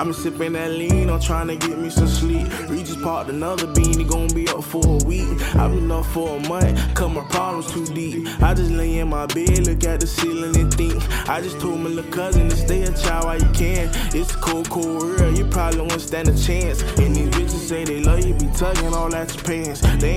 I'm sipping that lean, I'm trying to get me some sleep. Regis popped another bean, he gon' be up for a week. I've been up for a month, cause my problems too deep. I just lay in my bed, look at the ceiling and think. I just told my little cousin to stay a child while you can. It's cold, cold world, you probably won't stand a chance. And these bitches say they love you, be tugging all at your pants. They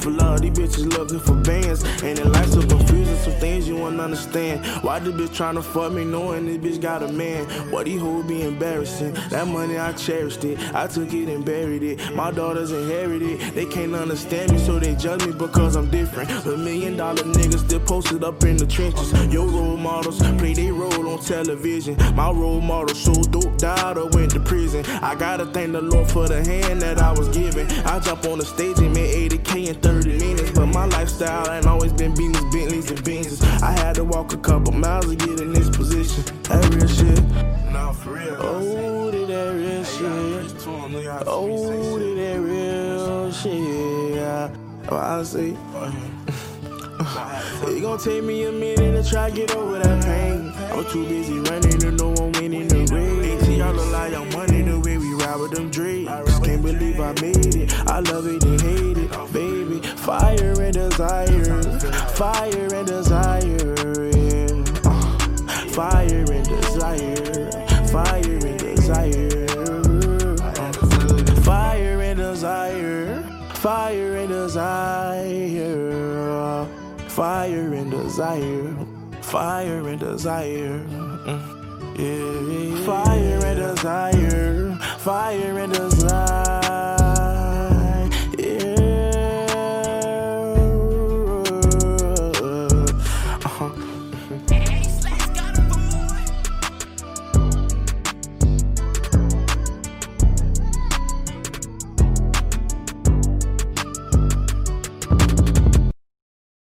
for love, these bitches looking for bands. And in life so confusing, some things you won't understand. Why this bitch trying to fuck me knowing this bitch got a man? What he hold be embarrassing. That money, I cherished it. I took it and buried it. My daughters inherited. it, They can't understand me, so they judge me because I'm different. A million dollar niggas still posted up in the trenches. Your role models play their role on television. My role model so dope, died or went to prison. I gotta thank the Lord for the hand that I was given. I jump on the stage and made 80k in 30 minutes. But my lifestyle ain't always been Beamers, Bentleys, and Benzes. I had to walk a couple miles to get in this position. That real shit. Nah, for real. Oh, did that real shit. Oh, did that real shit. Yeah. Oh, I say. It gon' take me a minute to try get over that pain. I'm too busy running to know I'm winning the race. ATR look like I'm money the way we ride with them dreams. Can't believe I made it. I love it and hate it, baby. Fire and desire, fire and desire. Fire and desire, fire and desire. Fire and desire, fire and desire. Fire and desire, fire and desire. Mm, Yeah, fire and desire, fire and desire.